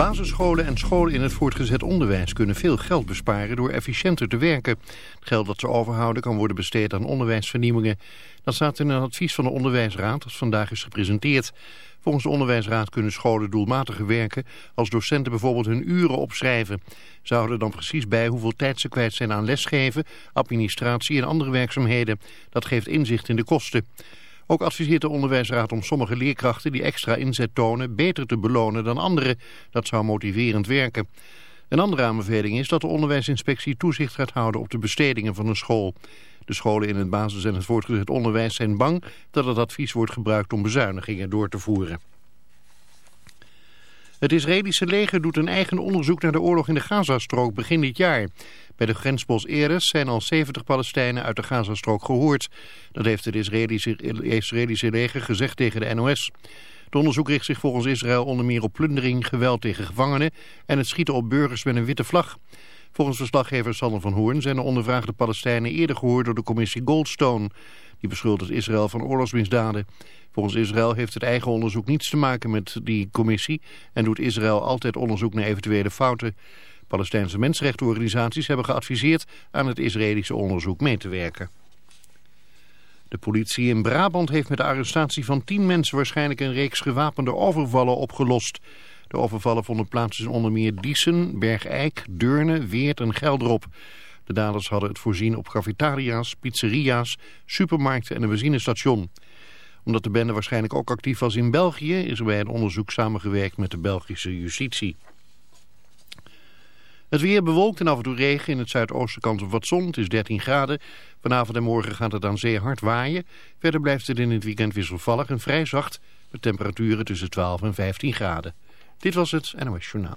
Basisscholen en scholen in het voortgezet onderwijs kunnen veel geld besparen door efficiënter te werken. Het geld dat ze overhouden kan worden besteed aan onderwijsvernieuwingen. Dat staat in een advies van de Onderwijsraad dat vandaag is gepresenteerd. Volgens de Onderwijsraad kunnen scholen doelmatiger werken als docenten bijvoorbeeld hun uren opschrijven. Ze houden dan precies bij hoeveel tijd ze kwijt zijn aan lesgeven, administratie en andere werkzaamheden. Dat geeft inzicht in de kosten. Ook adviseert de onderwijsraad om sommige leerkrachten die extra inzet tonen beter te belonen dan anderen. Dat zou motiverend werken. Een andere aanbeveling is dat de onderwijsinspectie toezicht gaat houden op de bestedingen van een school. De scholen in het basis- en het voortgezet onderwijs zijn bang dat het advies wordt gebruikt om bezuinigingen door te voeren. Het Israëlische leger doet een eigen onderzoek naar de oorlog in de Gazastrook begin dit jaar. Bij de grensbos Eres zijn al 70 Palestijnen uit de Gazastrook gehoord. Dat heeft het Israëlische, leger gezegd tegen de NOS. Het onderzoek richt zich volgens Israël onder meer op plundering, geweld tegen gevangenen en het schieten op burgers met een witte vlag. Volgens verslaggever Sander van Hoorn zijn de ondervraagde Palestijnen eerder gehoord door de commissie Goldstone. Die beschuldigt Israël van oorlogsmisdaden. Volgens Israël heeft het eigen onderzoek niets te maken met die commissie en doet Israël altijd onderzoek naar eventuele fouten. Palestijnse mensenrechtenorganisaties hebben geadviseerd aan het Israëlische onderzoek mee te werken. De politie in Brabant heeft met de arrestatie van tien mensen waarschijnlijk een reeks gewapende overvallen opgelost. De overvallen vonden plaats in onder meer Diesen, Bergijk, Deurne, Weert en Gelderop. De daders hadden het voorzien op cafetaria's, pizzeria's, supermarkten en een benzinestation. Omdat de bende waarschijnlijk ook actief was in België... is er bij een onderzoek samengewerkt met de Belgische justitie. Het weer bewolkt en af en toe regen. In het zuidoosten kant op wat zon. Het is 13 graden. Vanavond en morgen gaat het aan zee hard waaien. Verder blijft het in het weekend wisselvallig en vrij zacht. Met temperaturen tussen 12 en 15 graden. Dit was het NOS Journaal.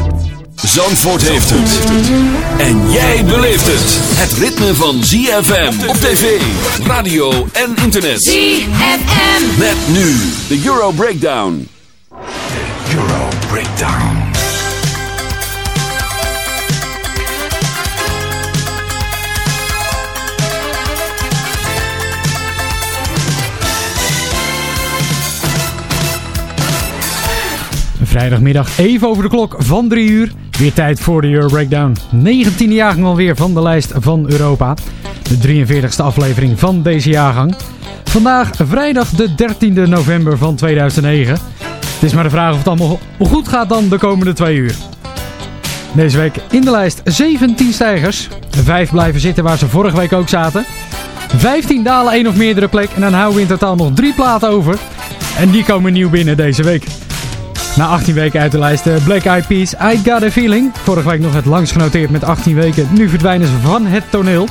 Zandvoort heeft het. En jij beleeft het. Het ritme van ZFM op tv, radio en internet. ZFM. Met nu de Euro Breakdown. Euro Breakdown. Vrijdagmiddag even over de klok van 3 uur. Weer tijd voor de Euro Breakdown. 19e jaargang alweer van de lijst van Europa. De 43e aflevering van deze jaargang. Vandaag vrijdag de 13e november van 2009. Het is maar de vraag of het allemaal goed gaat dan de komende twee uur. Deze week in de lijst 17 stijgers. 5 blijven zitten waar ze vorige week ook zaten. 15 dalen één of meerdere plek en dan houden we in totaal nog 3 platen over. En die komen nieuw binnen deze week. Na 18 weken uit de lijst de Black Eyed Peas, I Got A Feeling. Vorige week nog het langst genoteerd met 18 weken. Nu verdwijnen ze van het toneel.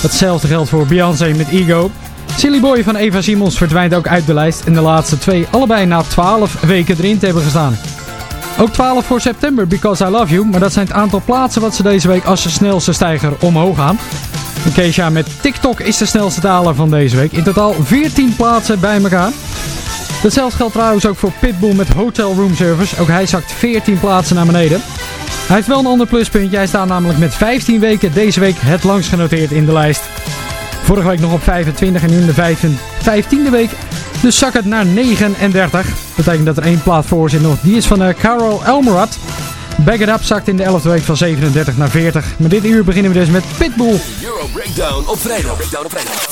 Hetzelfde geldt voor Beyoncé met Ego. Silly Boy van Eva Simons verdwijnt ook uit de lijst en de laatste twee allebei na 12 weken erin te hebben gestaan. Ook 12 voor september, Because I Love You, maar dat zijn het aantal plaatsen wat ze deze week als de snelste stijger omhoog gaan. Keisha met TikTok is de snelste daler van deze week. In totaal 14 plaatsen bij elkaar. Hetzelfde geldt trouwens ook voor Pitbull met Hotel Room Service. Ook hij zakt 14 plaatsen naar beneden. Hij heeft wel een ander pluspuntje. Hij staat namelijk met 15 weken deze week het langst genoteerd in de lijst. Vorige week nog op 25 en nu in de 15e week. Dus zak het naar 39. Betekent dat er één plaat voor zit nog. Die is van Carol Elmerad. Back It Up zakt in de 11e week van 37 naar 40. Maar dit uur beginnen we dus met Pitbull. Euro Breakdown op vrijdag. Breakdown op vrijdag.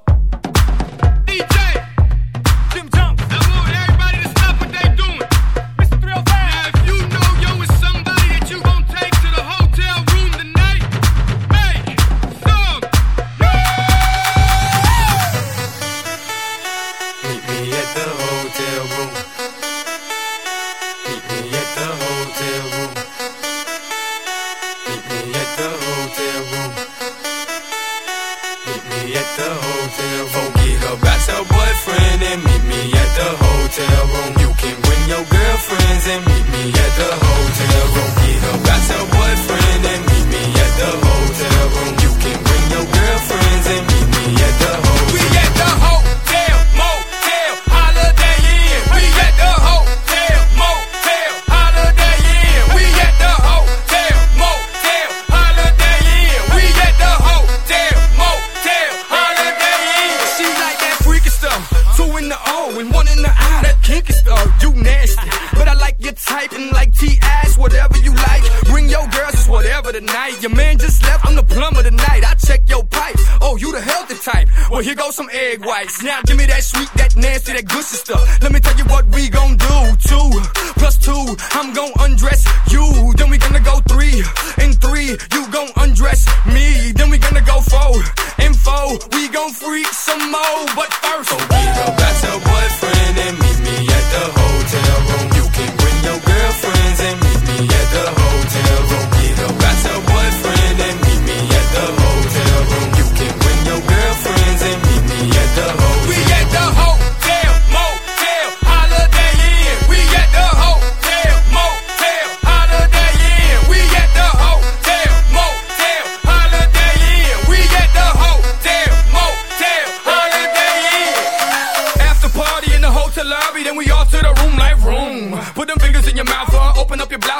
I'm gon' undress you. Then we gonna go three and three, you gon' undress me. Then we gonna go four and four, we gon' freak some more. But first, So up, got your boyfriend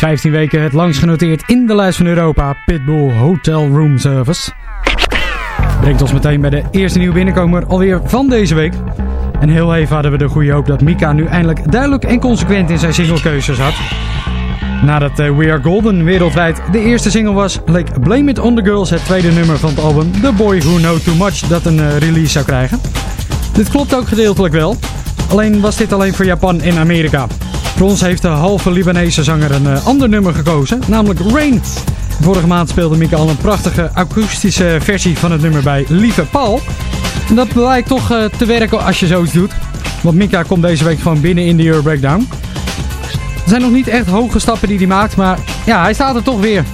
15 weken het langst genoteerd in de lijst van Europa. Pitbull Hotel Room Service. Brengt ons meteen bij de eerste nieuwe binnenkomer alweer van deze week. En heel even hadden we de goede hoop dat Mika nu eindelijk duidelijk en consequent in zijn singlekeuzes had. Nadat eh, We Are Golden wereldwijd de eerste single was, leek Blame It On The Girls het tweede nummer van het album The Boy Who Know Too Much dat een eh, release zou krijgen. Dit klopt ook gedeeltelijk wel, alleen was dit alleen voor Japan en Amerika. Voor ons heeft de halve Libanese zanger een eh, ander nummer gekozen, namelijk Rain. Vorige maand speelde Mika al een prachtige akoestische versie van het nummer bij Lieve Paul. En dat blijkt toch eh, te werken als je zoiets doet. Want Mika komt deze week gewoon binnen in de Euro Breakdown. Er zijn nog niet echt hoge stappen die hij maakt, maar ja, hij staat er toch weer.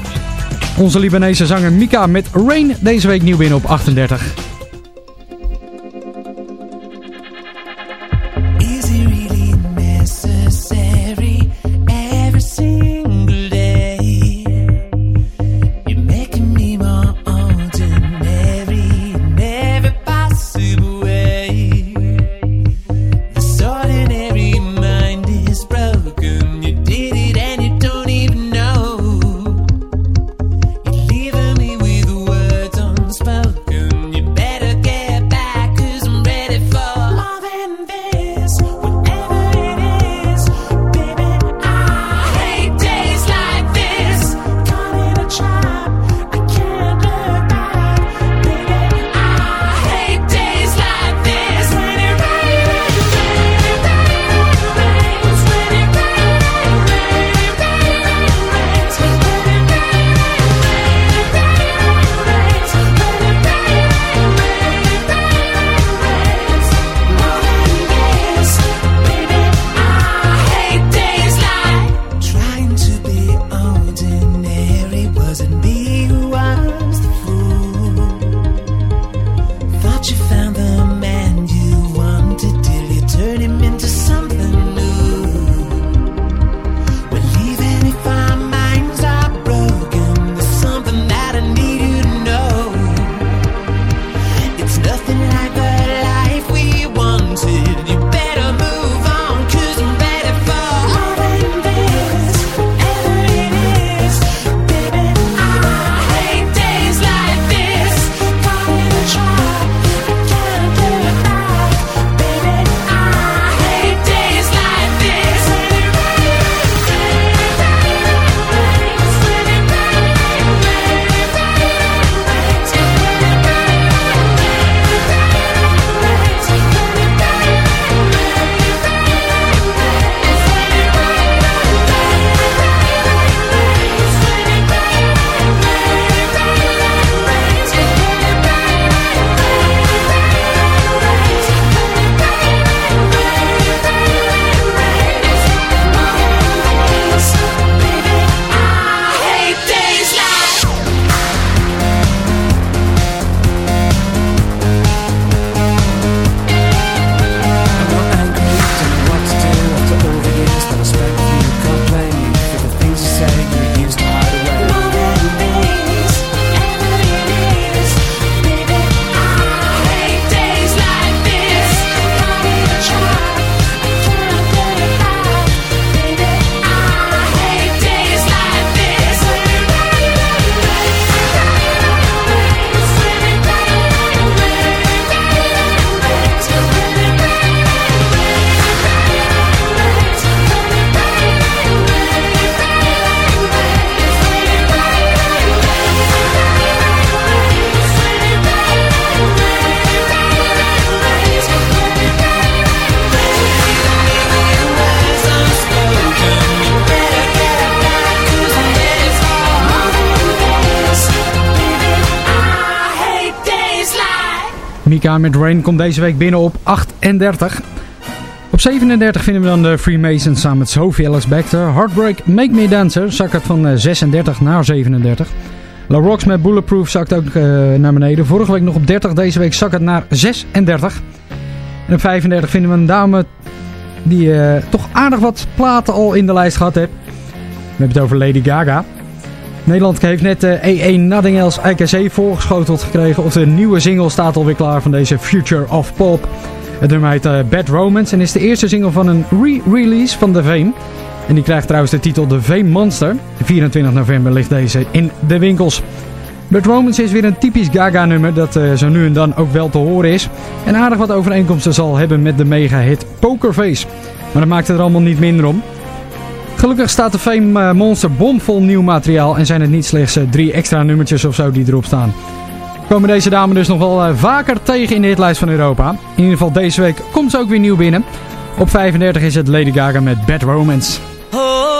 Onze Libanese zanger Mika met Rain deze week nieuw binnen op 38. Mika met Rain komt deze week binnen op 38. Op 37 vinden we dan de Freemasons samen met Sophie Ellis Baxter. Heartbreak Make Me Dancer zakt het van eh, 36 naar 37. La Rocks met Bulletproof zakt ook eh, naar beneden. Vorige week nog op 30, deze week zakt het naar 36. En op 35 vinden we een dame die eh, toch aardig wat platen al in de lijst gehad heeft. We hebben het over Lady Gaga. Nederland heeft net eh, E1 Nothing Else IKC voorgeschoteld gekregen. Of de nieuwe single staat alweer klaar van deze Future of Pop. Het nummer heet eh, Bad Romance en is de eerste single van een re-release van The Fame. En die krijgt trouwens de titel The Fame Monster. 24 november ligt deze in de winkels. Bad Romance is weer een typisch Gaga-nummer dat eh, zo nu en dan ook wel te horen is. En aardig wat overeenkomsten zal hebben met de mega-hit Pokerface. Maar dat maakt het er allemaal niet minder om. Gelukkig staat de Fame eh, Monster bomvol nieuw materiaal en zijn het niet slechts eh, drie extra nummertjes of zo die erop staan. Komen deze dame dus nog wel eh, vaker tegen in de hitlijst van Europa. In ieder geval deze week komt ze ook weer nieuw binnen. Op 35 is het Lady Gaga met Bad Romance. Oh,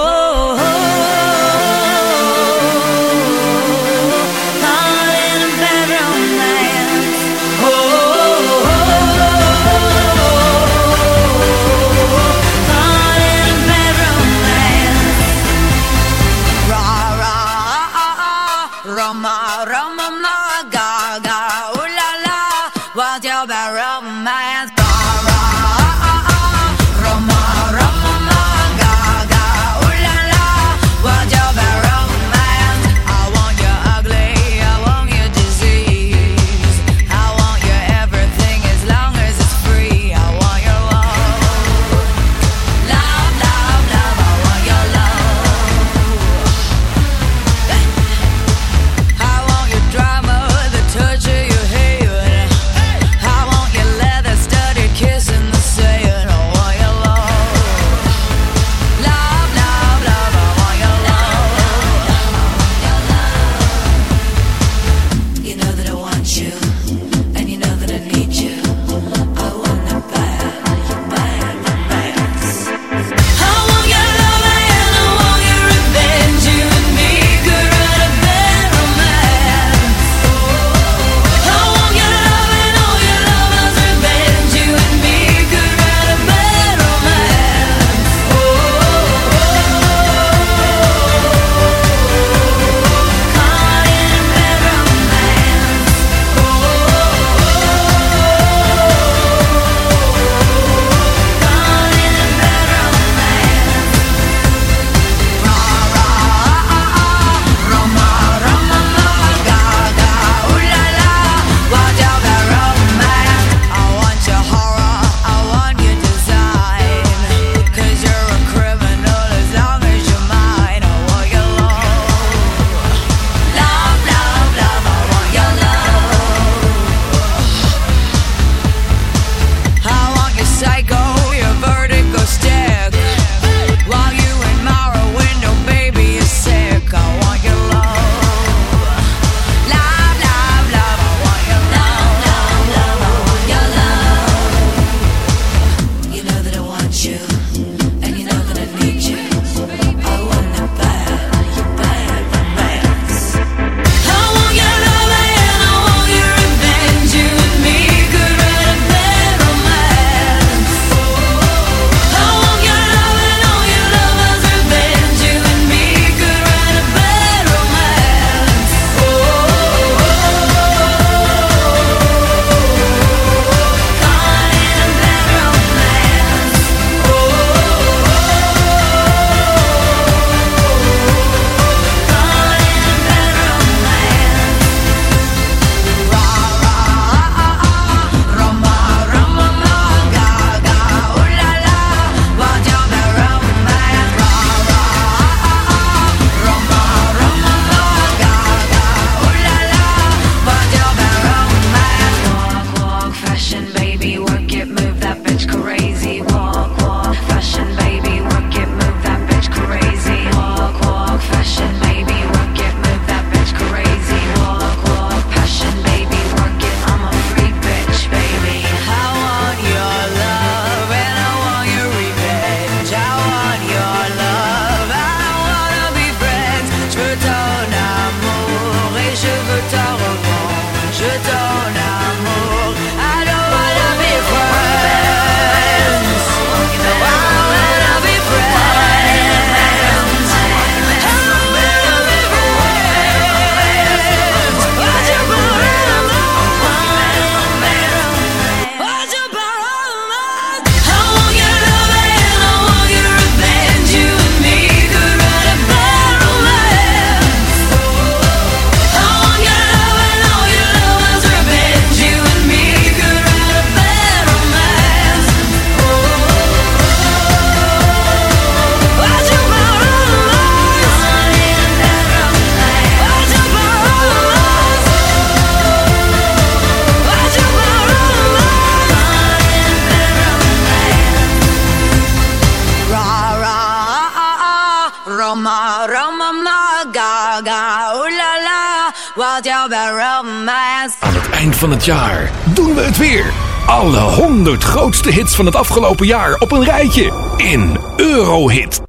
alle 100 grootste hits van het afgelopen jaar op een rijtje in Eurohit.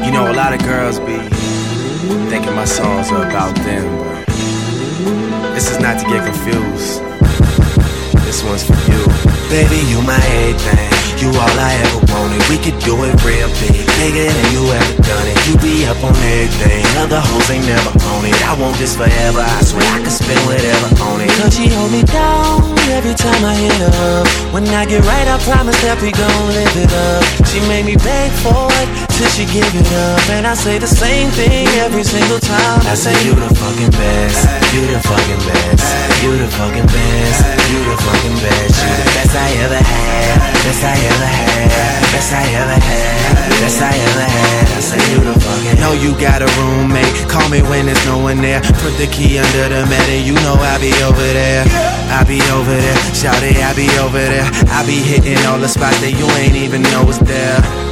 You know, a lot of girls be thinking my songs are about them. This is not to get confused. This one's for you. Baby, you my everything. You all I ever wanted. We could do it real big, bigger than you ever done it. You be up on everything. Other hoes ain't never on it. I want this forever. I swear I could spend whatever on it. Cause she hold me down every time I hit her up. When I get right, I promise that we gon' live it up. She made me beg for it till she give it up. And I say the same thing every single time. I say you the fucking best, you the fucking best, you the fucking best, you the fucking best, you the best I ever had, best I ever had, best I ever had, best I ever had. I say you the fucking. Know you got a roommate. Call me when there's no one there. Put the key under the mat and you know I'll be over there. I'll be over there. Shout it, I'll be over there. I'll be hitting all the spots that you ain't even know was there.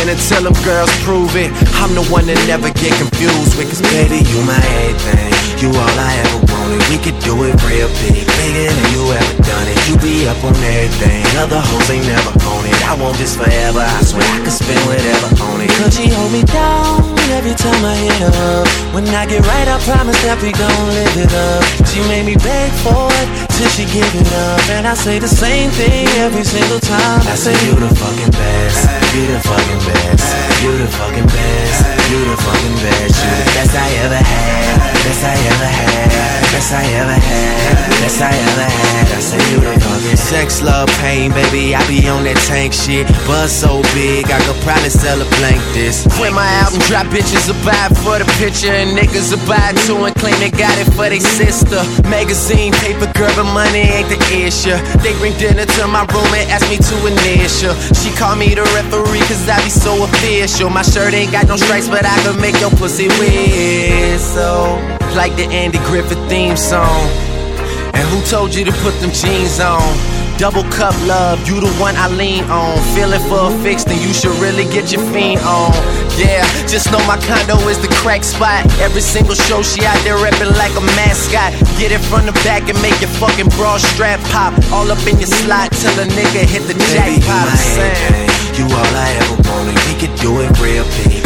And until them girls prove it, I'm the one that never get confused with. Cause baby, you my everything. You all I ever wanted. We could do it real big, bigger than you ever done it. You be up on everything. Other hoes ain't never on it. I want this forever. I swear I could spend whatever on it. Cause she hold me down every time I hit up. When I get right, I promise that we gon' live it up. She made me beg for it till she give it up. And I say the same thing every single time. I say you the fucking best, you the fucking best, you the fucking best, you the fucking best, you the best I ever had, best I ever had, best I ever had, best I ever had. I say you the fucking Sex, love, pain, baby, I be on that tank shit. Buzz so big, I could probably sell a blank this. When my album drop, bitches will for the picture And niggas will too and claim they got it for they sister Magazine, paper, girl, but money ain't the issue. They bring dinner to my room and ask me to initial. She call me the referee cause I be so official. My shirt ain't got no stripes, but I can make your pussy whistle. Like the Andy Griffith theme song. And who told you to put them jeans on? Double cup love, you the one I lean on. Feeling for a fix, then you should really get your fiend on. Yeah, just know my condo is the crack spot. Every single show she out there reppin' like a mascot. Get it from the back and make your fucking bra strap pop. All up in your slot till a nigga hit the Baby, you my. You all I ever wanted. We could do it real big,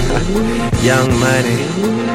Young money.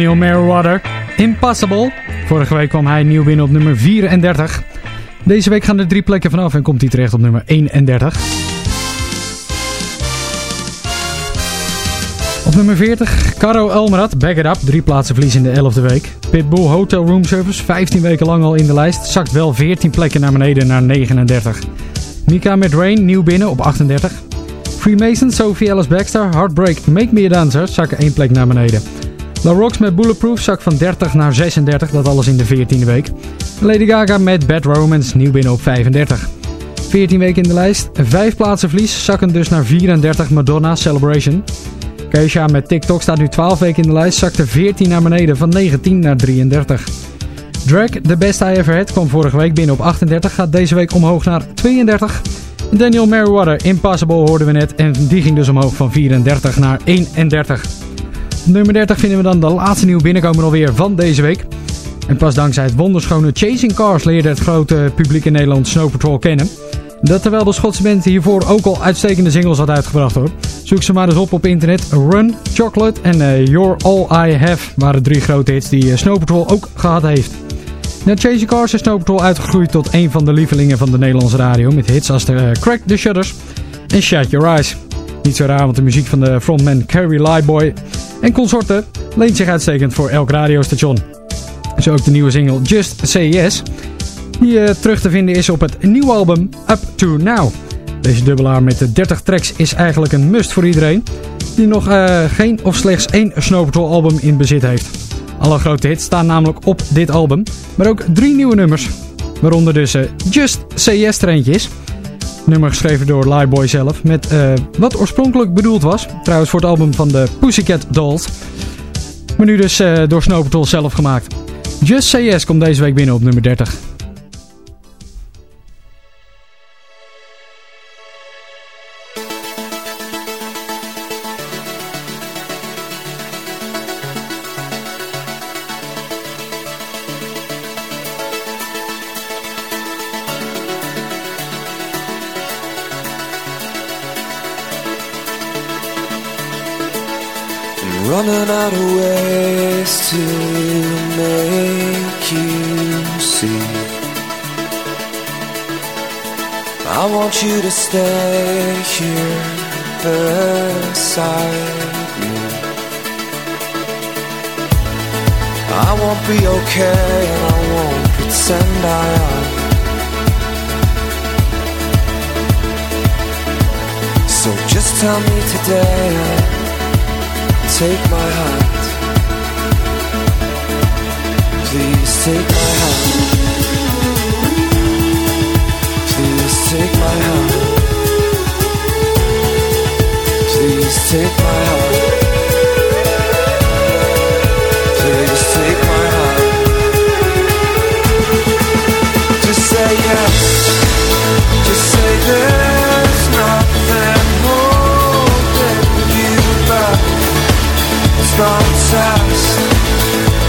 Daniel Merriweather. Impossible. Vorige week kwam hij nieuw binnen op nummer 34. Deze week gaan er drie plekken vanaf en komt hij terecht op nummer 31. Op nummer 40, Caro Elmerat, Back It Up, drie plaatsen verlies in de 11e week. Pitbull Hotel Room Service, 15 weken lang al in de lijst, zakt wel 14 plekken naar beneden naar 39. Mika met Rain, nieuw binnen op 38. Freemason, Sophie Alice Baxter, Heartbreak, Make Me a Dancer, zakken één plek naar beneden. La Rocks met Bulletproof zak van 30 naar 36, dat alles in de 14e week. Lady Gaga met Bad Romance, nieuw binnen op 35. 14 weken in de lijst, 5 plaatsen verlies, zakken dus naar 34 Madonna Celebration. Keisha met TikTok staat nu 12 weken in de lijst, zakte 14 naar beneden van 19 naar 33. Drag, The Best I Ever Had, kwam vorige week binnen op 38, gaat deze week omhoog naar 32. Daniel Merriweather, Impossible hoorden we net en die ging dus omhoog van 34 naar 31. Nummer 30 vinden we dan de laatste nieuwe binnenkomer alweer van deze week. En pas dankzij het wonderschone Chasing Cars leerde het grote publiek in Nederland Snow Patrol kennen. Dat terwijl de Schotse band hiervoor ook al uitstekende singles had uitgebracht hoor. Zoek ze maar eens op op internet. Run, Chocolate en eh, You're All I Have waren drie grote hits die eh, Snow Patrol ook gehad heeft. Na Chasing Cars is Snow Patrol uitgegroeid tot een van de lievelingen van de Nederlandse radio. Met hits als de eh, Crack the Shutters en Shut Your Eyes. Niet zo raar, want de muziek van de frontman Carrie Lyboy en consorten leent zich uitstekend voor elk radiostation. Zo ook de nieuwe single Just Yes, die eh, terug te vinden is op het nieuwe album Up To Now. Deze dubbelaar met de 30 tracks is eigenlijk een must voor iedereen die nog eh, geen of slechts één Snow Patrol album in bezit heeft. Alle grote hits staan namelijk op dit album, maar ook drie nieuwe nummers. Waaronder dus eh, Just Say Yes. Nummer geschreven door Lyboy zelf, met eh, wat oorspronkelijk bedoeld was. Trouwens voor het album van de Pussycat Dolls. Maar nu dus eh, door Snow Patrol zelf gemaakt. Just Say Yes komt deze week binnen op nummer 30.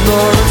Lord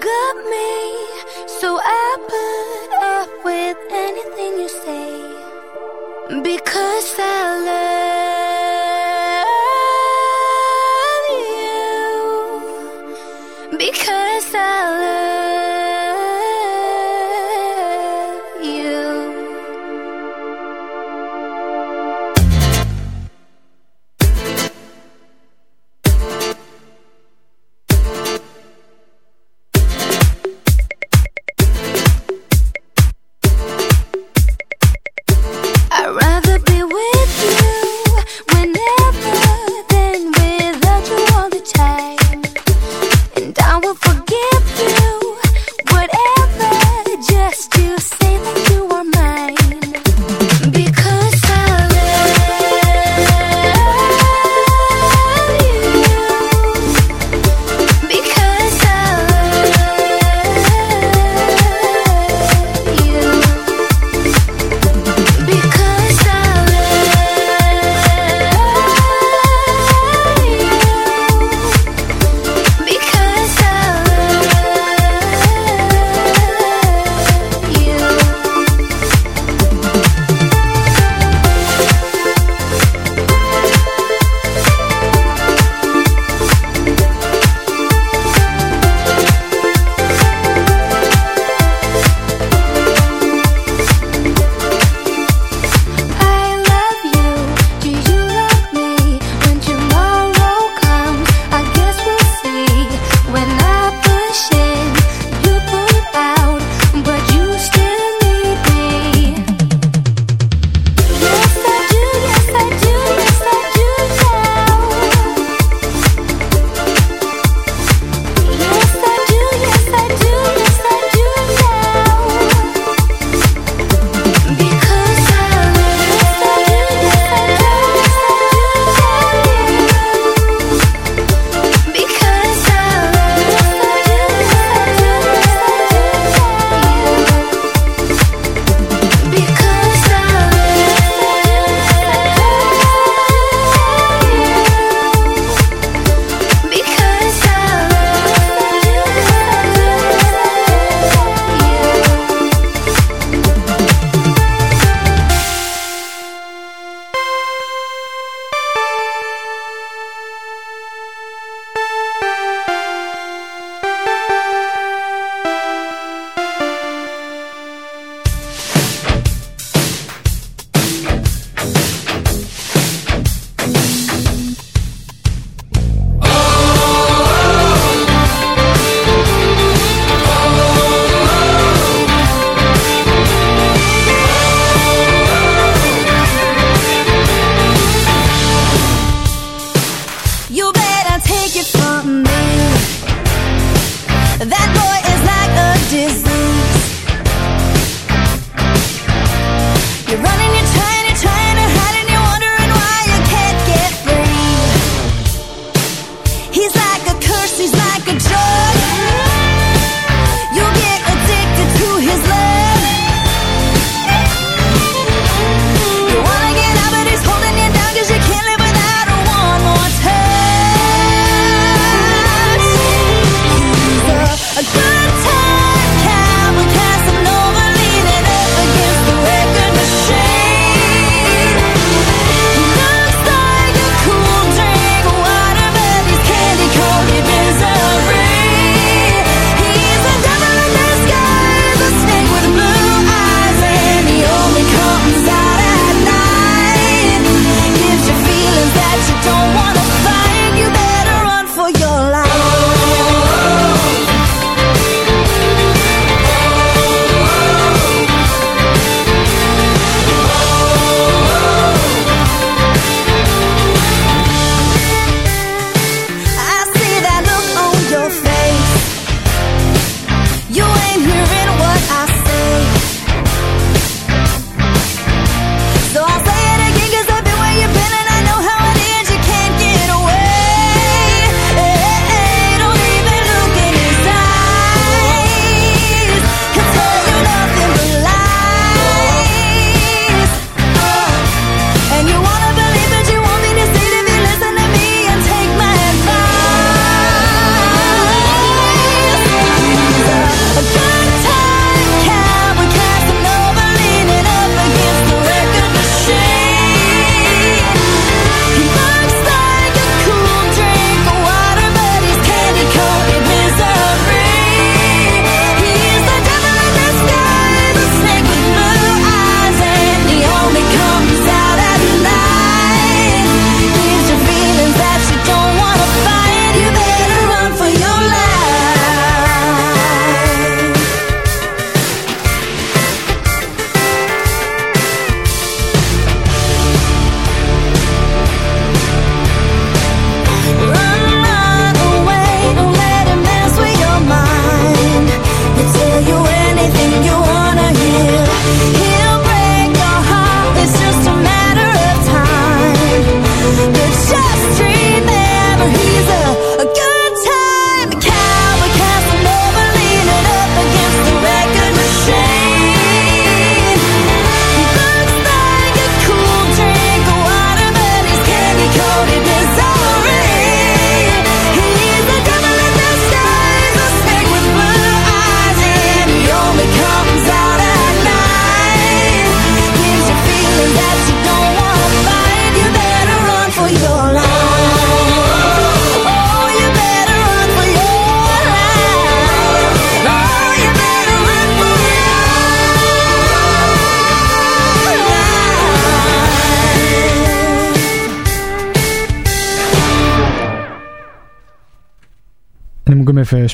got me so I put up with anything you say because I love. running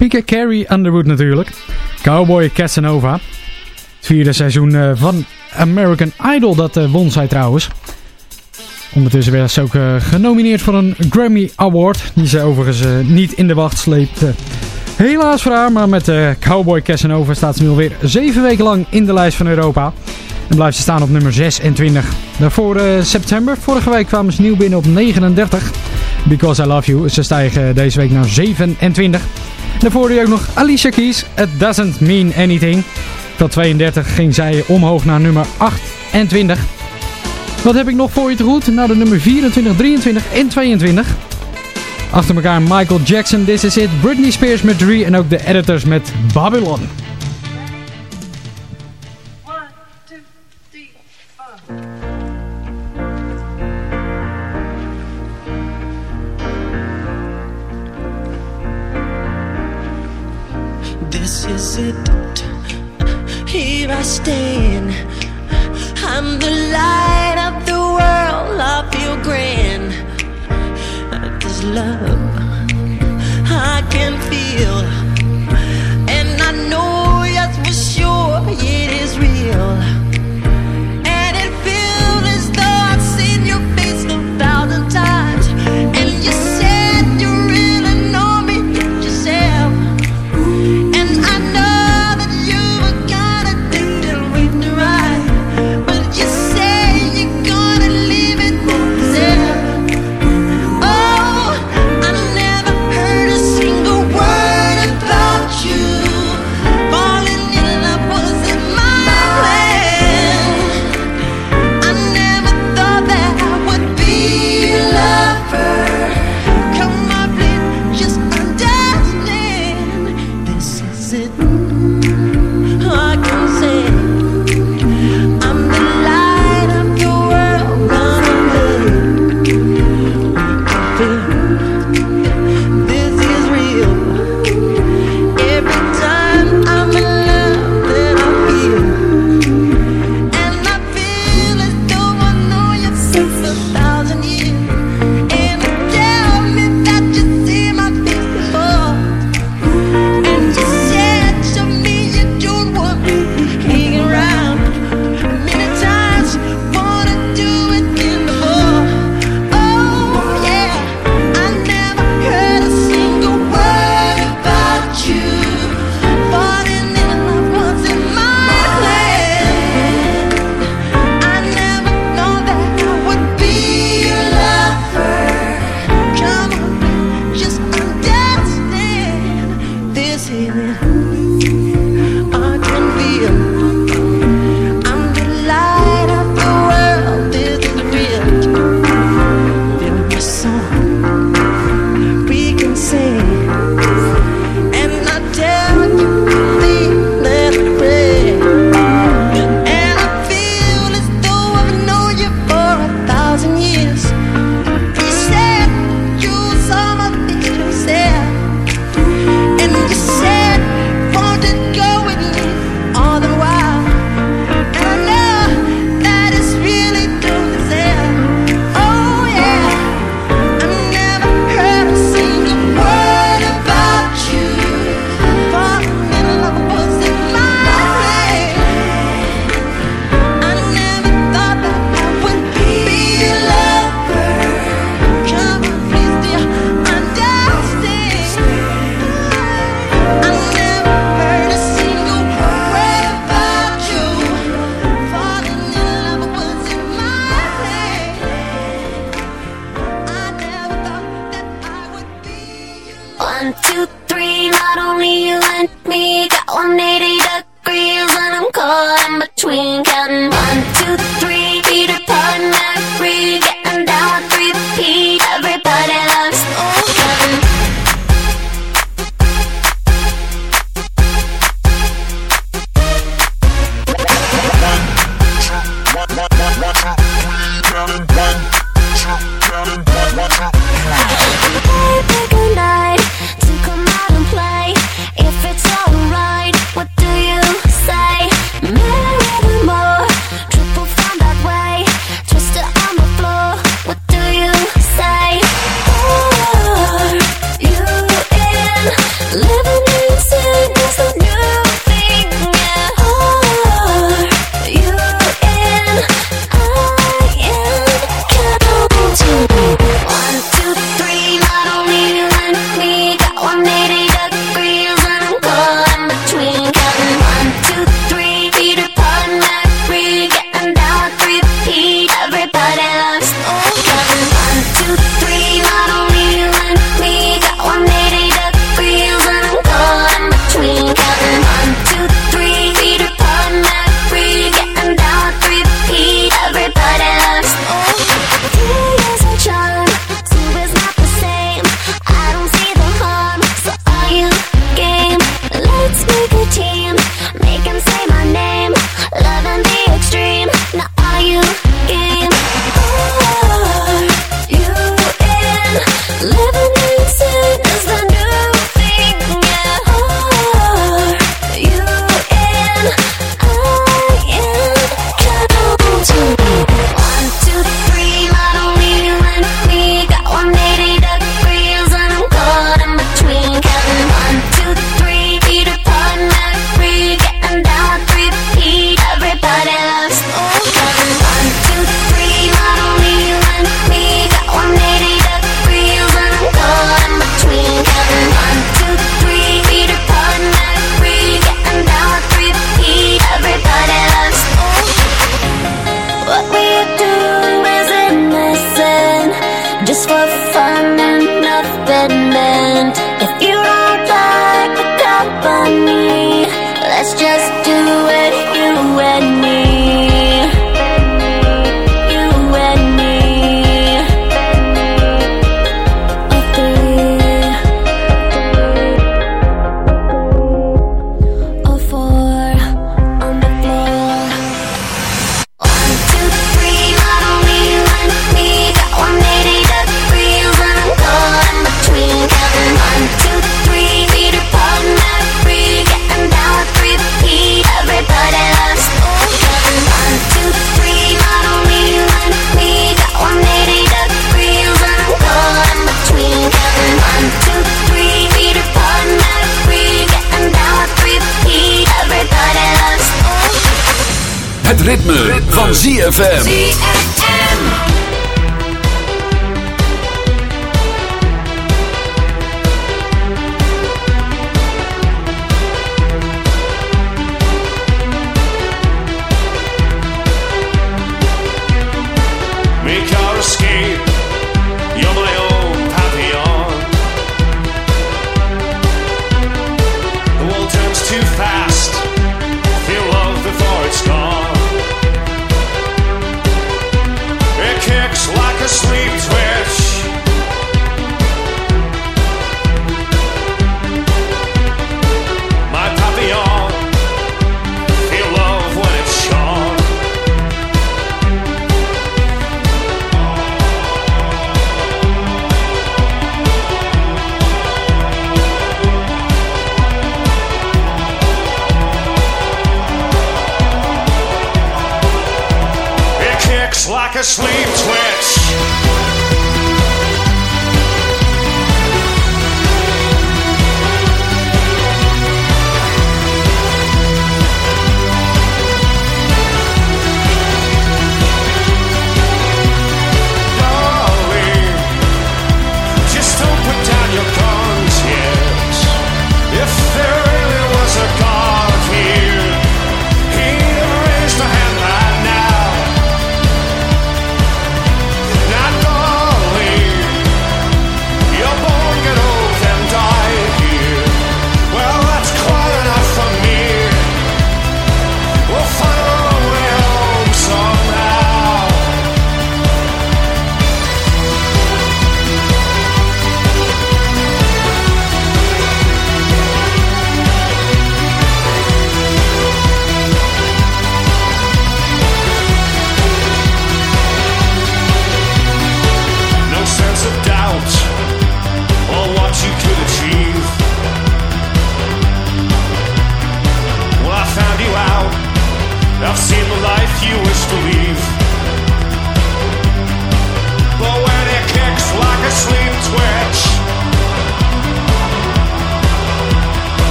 Pika Carey Underwood natuurlijk. Cowboy Casanova. Het vierde seizoen eh, van American Idol, dat eh, won zij trouwens. Ondertussen werd ze ook eh, genomineerd voor een Grammy Award. Die ze overigens niet in de wacht sleepte. Helaas voor haar, maar met Cowboy Casanova staat ze nu alweer 7 weken lang in de lijst van Europa. En blijft ze staan op nummer 26. Daarvoor september. Vorige week kwamen ze nieuw binnen op 39. Because I Love You. Ze stijgen deze week naar 27. Daarvoor hoorde je ook nog Alicia Keys, It Doesn't Mean Anything. Tot 32 ging zij omhoog naar nummer 28. Wat heb ik nog voor je te goed? Naar de nummer 24, 23 en 22. Achter elkaar Michael Jackson, This Is It, Britney Spears met 3 en ook de editors met Babylon. hesitant. Here I stand. I'm the light of the world. I feel grand. This love I can feel, and I know yes for sure it is real.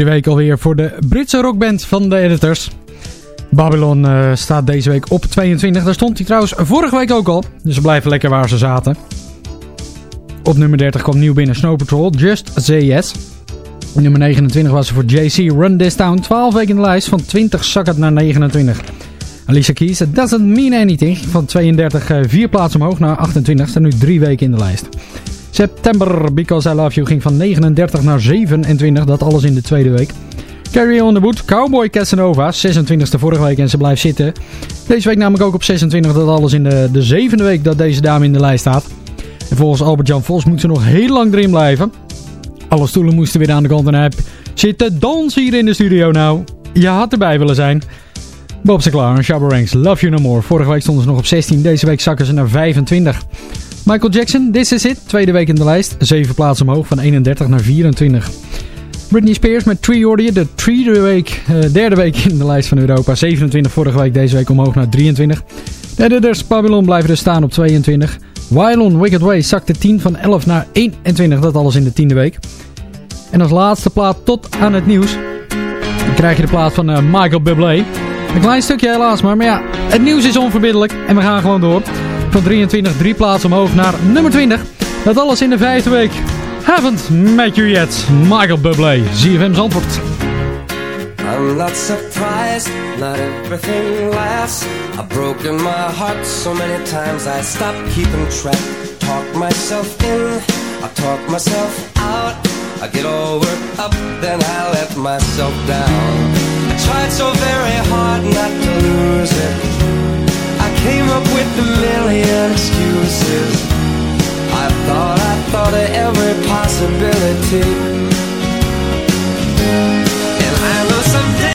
Vierde week alweer voor de Britse rockband van de editors. Babylon eh, staat deze week op 22. Daar stond hij trouwens vorige week ook al. Dus ze blijven lekker waar ze zaten. Op nummer 30 kwam nieuw binnen Snow Patrol, Just Say Yes. Nummer 29 was er voor JC Run This Town. 12 weken in de lijst, van 20 zak het naar 29. Alicia Keys, It Doesn't Mean Anything. Van 32 eh, vier plaatsen omhoog naar 28. Staat nu drie weken in de lijst. September, Because I Love You ging van 39 naar 27. Dat alles in de tweede week. Carry On The Wood, Cowboy Casanova, 26e vorige week en ze blijft zitten. Deze week namelijk ook op 26, dat alles in de, de zevende week dat deze dame in de lijst staat. En volgens Albert-Jan Vos moet ze nog heel lang erin blijven. Alle stoelen moesten weer aan de kant en hij zitten dansen hier in de studio nou. Je had erbij willen zijn. Bob Sinclair en Shabba Ranks, Love You No More. Vorige week stonden ze nog op 16, deze week zakken ze naar 25. Michael Jackson, This Is It, tweede week in de lijst. 7 plaatsen omhoog, van 31 naar 24. Britney Spears met Tree Order, de tweede week, eh, derde week in de lijst van Europa. 27 vorige week, deze week omhoog naar 23. De Ridders Babylon blijven dus staan op 22. Wylon Wicked Way zakte 10 van 11 naar 21. Dat alles in de tiende week. En als laatste plaat tot aan het nieuws. Dan krijg je de plaat van eh, Michael Bublé. Een klein stukje helaas maar. Maar ja, het nieuws is onverbiddelijk. En we gaan gewoon door. Van 23 drie plaatsen omhoog naar nummer 20. Dat alles in de vijfde week. Haven't met you yet. Michael Bublé. ZFM Zandvoort. I'm not surprised, not everything lasts. I've broken my heart so many times I stopped keeping track. Talk myself in, I talk myself out. I get all worked up, then I let myself down. I tried so very hard not to lose it. Came up with a million excuses. I thought, I thought of every possibility.